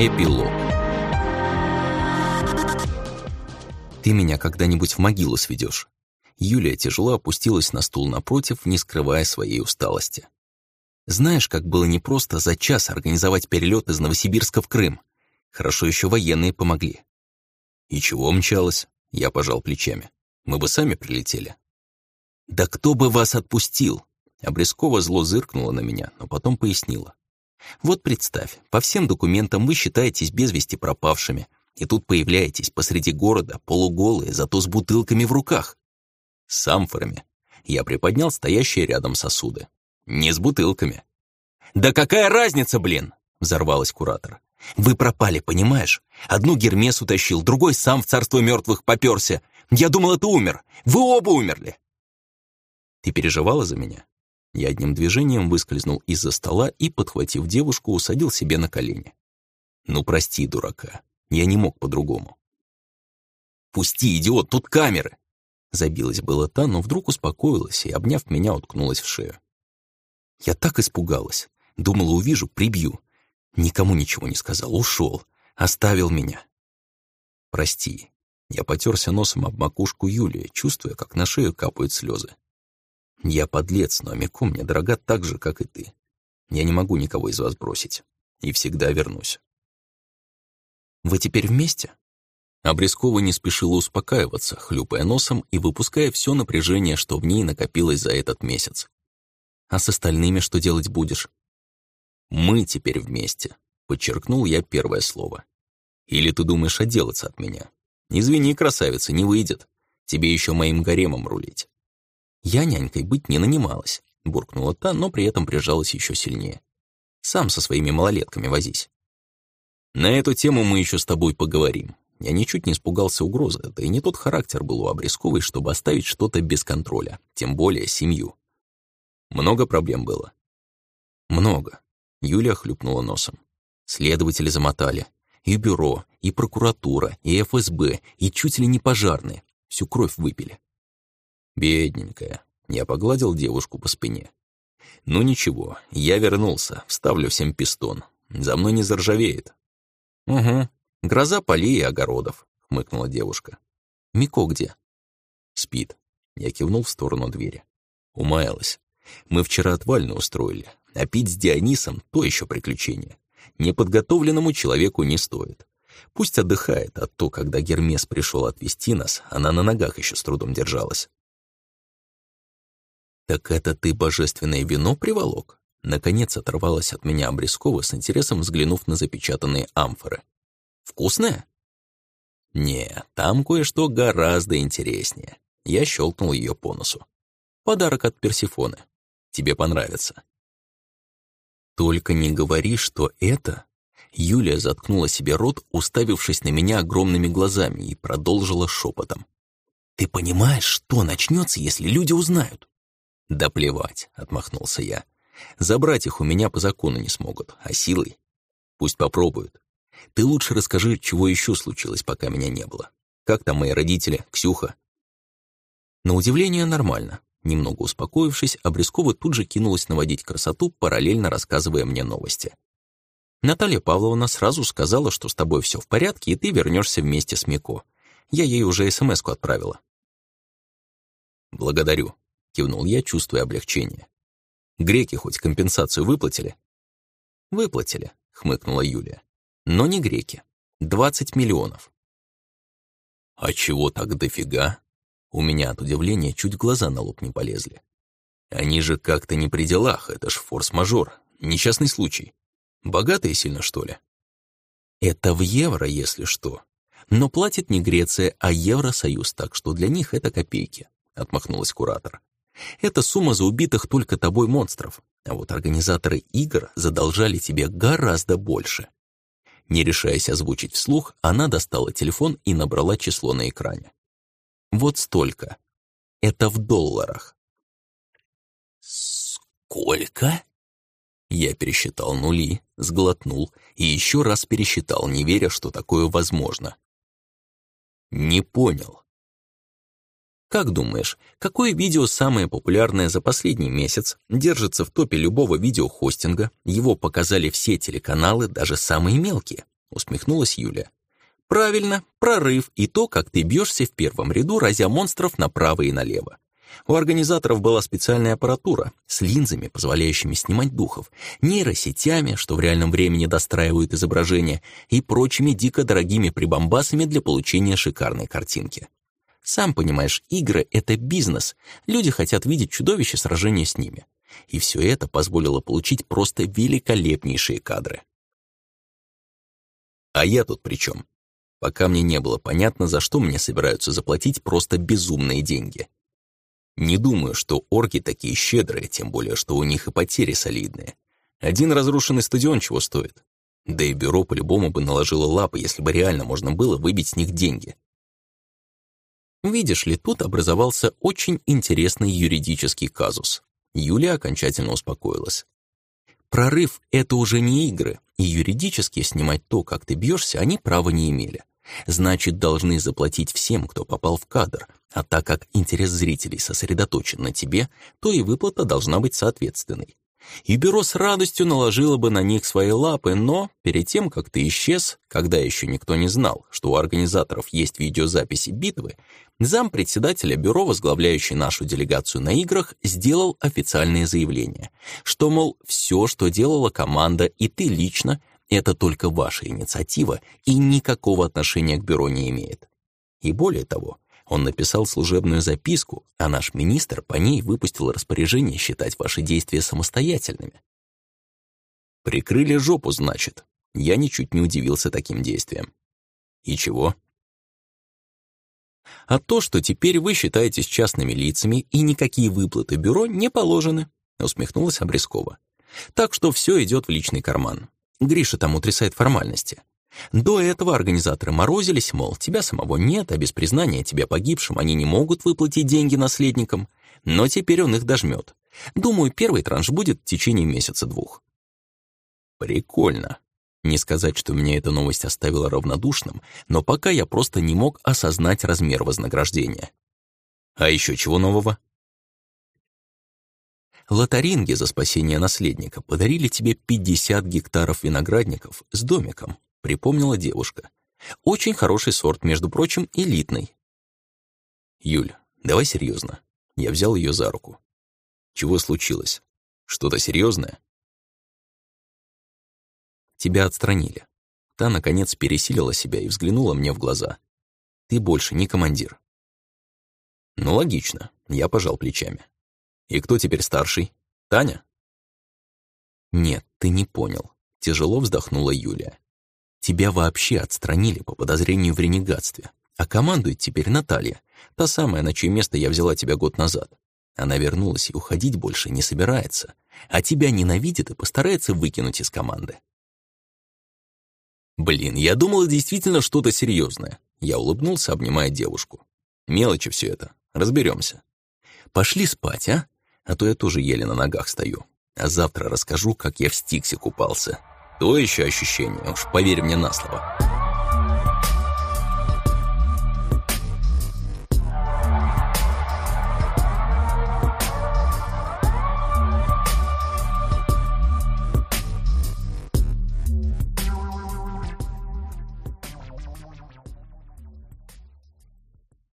Эпилог «Ты меня когда-нибудь в могилу сведешь?» Юлия тяжело опустилась на стул напротив, не скрывая своей усталости. «Знаешь, как было непросто за час организовать перелет из Новосибирска в Крым? Хорошо еще военные помогли». «И чего мчалась?» Я пожал плечами. «Мы бы сами прилетели». «Да кто бы вас отпустил?» Обрезкова зло зыркнула на меня, но потом пояснила. «Вот представь, по всем документам вы считаетесь без вести пропавшими, и тут появляетесь посреди города, полуголые, зато с бутылками в руках. С амфорами. Я приподнял стоящие рядом сосуды. Не с бутылками. «Да какая разница, блин!» — взорвалась куратор. «Вы пропали, понимаешь? Одну Гермес утащил, другой сам в царство мертвых попёрся. Я думал, это умер. Вы оба умерли!» «Ты переживала за меня?» Я одним движением выскользнул из-за стола и, подхватив девушку, усадил себе на колени. «Ну, прости, дурака. Я не мог по-другому». «Пусти, идиот, тут камеры!» Забилась была та, но вдруг успокоилась и, обняв меня, уткнулась в шею. Я так испугалась. Думала, увижу, прибью. Никому ничего не сказал, ушел. Оставил меня. Прости. Я потерся носом об макушку Юлии, чувствуя, как на шею капают слезы. Я подлец, но Амико мне дорога так же, как и ты. Я не могу никого из вас бросить. И всегда вернусь. Вы теперь вместе? Обрезкова не спешила успокаиваться, хлюпая носом и выпуская все напряжение, что в ней накопилось за этот месяц. «А с остальными что делать будешь?» «Мы теперь вместе», — подчеркнул я первое слово. «Или ты думаешь отделаться от меня? Извини, красавица, не выйдет. Тебе еще моим гаремом рулить». «Я нянькой быть не нанималась», — буркнула та, но при этом прижалась еще сильнее. «Сам со своими малолетками возись». «На эту тему мы еще с тобой поговорим», я ничуть не испугался угрозы, да и не тот характер был у Обрезковой, чтобы оставить что-то без контроля, тем более семью. Много проблем было? Много. Юлия хлюпнула носом. Следователи замотали. И бюро, и прокуратура, и ФСБ, и чуть ли не пожарные. Всю кровь выпили. Бедненькая. Я погладил девушку по спине. Ну ничего, я вернулся, вставлю всем пистон. За мной не заржавеет. Угу, «Гроза полей и огородов», — хмыкнула девушка. «Мико где?» «Спит». Я кивнул в сторону двери. Умаялась. Мы вчера отвально устроили, а пить с Дионисом — то еще приключение. Неподготовленному человеку не стоит. Пусть отдыхает, а то, когда Гермес пришел отвезти нас, она на ногах еще с трудом держалась. «Так это ты божественное вино приволок?» Наконец оторвалась от меня Обрезкова с интересом взглянув на запечатанные амфоры. Вкусная? Не, там кое-что гораздо интереснее. Я щелкнул ее по носу. Подарок от Персифоны. Тебе понравится. Только не говори, что это... Юлия заткнула себе рот, уставившись на меня огромными глазами, и продолжила шепотом. «Ты понимаешь, что начнется, если люди узнают?» «Да плевать», — отмахнулся я. «Забрать их у меня по закону не смогут, а силой? Пусть попробуют. Ты лучше расскажи, чего еще случилось, пока меня не было. Как там мои родители, Ксюха?» На удивление, нормально. Немного успокоившись, Обрезкова тут же кинулась наводить красоту, параллельно рассказывая мне новости. Наталья Павловна сразу сказала, что с тобой все в порядке, и ты вернешься вместе с Мико. Я ей уже смс-ку отправила. «Благодарю», — кивнул я, чувствуя облегчение. «Греки хоть компенсацию выплатили?» «Выплатили», — хмыкнула Юлия. Но не греки. 20 миллионов. А чего так дофига? У меня от удивления чуть глаза на лоб не полезли. Они же как-то не при делах, это ж форс-мажор, несчастный случай. Богатые сильно, что ли? Это в евро, если что. Но платит не Греция, а Евросоюз, так что для них это копейки, отмахнулась куратор. Это сумма за убитых только тобой монстров, а вот организаторы игр задолжали тебе гораздо больше. Не решаясь озвучить вслух, она достала телефон и набрала число на экране. Вот столько. Это в долларах. «Сколько?» Я пересчитал нули, сглотнул и еще раз пересчитал, не веря, что такое возможно. Не понял. Как думаешь, какое видео самое популярное за последний месяц, держится в топе любого видеохостинга, его показали все телеканалы, даже самые мелкие? усмехнулась Юля. Правильно, прорыв и то, как ты бьешься в первом ряду, разя монстров направо и налево. У организаторов была специальная аппаратура с линзами, позволяющими снимать духов, нейросетями, что в реальном времени достраивают изображения, и прочими дико дорогими прибамбасами для получения шикарной картинки. Сам понимаешь, игры — это бизнес. Люди хотят видеть чудовище сражения с ними. И все это позволило получить просто великолепнейшие кадры. А я тут при чем? Пока мне не было понятно, за что мне собираются заплатить просто безумные деньги. Не думаю, что орки такие щедрые, тем более, что у них и потери солидные. Один разрушенный стадион чего стоит? Да и бюро по-любому бы наложило лапы, если бы реально можно было выбить с них деньги. Видишь ли, тут образовался очень интересный юридический казус. Юлия окончательно успокоилась. Прорыв — это уже не игры, и юридически снимать то, как ты бьешься, они права не имели. Значит, должны заплатить всем, кто попал в кадр, а так как интерес зрителей сосредоточен на тебе, то и выплата должна быть соответственной. И бюро с радостью наложило бы на них свои лапы, но перед тем, как ты исчез, когда еще никто не знал, что у организаторов есть видеозаписи битвы, зам председателя бюро, возглавляющий нашу делегацию на играх, сделал официальное заявление, что, мол, все, что делала команда и ты лично, это только ваша инициатива и никакого отношения к бюро не имеет. И более того, он написал служебную записку, а наш министр по ней выпустил распоряжение считать ваши действия самостоятельными. Прикрыли жопу, значит. Я ничуть не удивился таким действием. И чего? А то, что теперь вы считаетесь частными лицами и никакие выплаты бюро не положены, усмехнулась Обрезкова. Так что все идет в личный карман. Гриша там утрясает формальности. До этого организаторы морозились, мол, тебя самого нет, а без признания тебя погибшим они не могут выплатить деньги наследникам. Но теперь он их дожмет. Думаю, первый транш будет в течение месяца-двух. Прикольно. Не сказать, что меня эта новость оставила равнодушным, но пока я просто не мог осознать размер вознаграждения. А еще чего нового? Лотаринги за спасение наследника подарили тебе 50 гектаров виноградников с домиком, припомнила девушка. Очень хороший сорт, между прочим, элитный. Юль, давай серьезно. Я взял ее за руку. Чего случилось? Что-то серьезное? Тебя отстранили. Та, наконец, пересилила себя и взглянула мне в глаза. Ты больше не командир. Ну, логично. Я пожал плечами. И кто теперь старший? Таня? Нет, ты не понял. Тяжело вздохнула Юлия. Тебя вообще отстранили по подозрению в ренегатстве. А командует теперь Наталья, та самая, на чье место я взяла тебя год назад. Она вернулась и уходить больше не собирается, а тебя ненавидит и постарается выкинуть из команды. Блин, я думала действительно что-то серьезное. Я улыбнулся, обнимая девушку. Мелочи все это, разберемся. Пошли спать, а? а то я тоже еле на ногах стою. А завтра расскажу, как я в Стиксе купался. То еще ощущение, уж поверь мне на слово.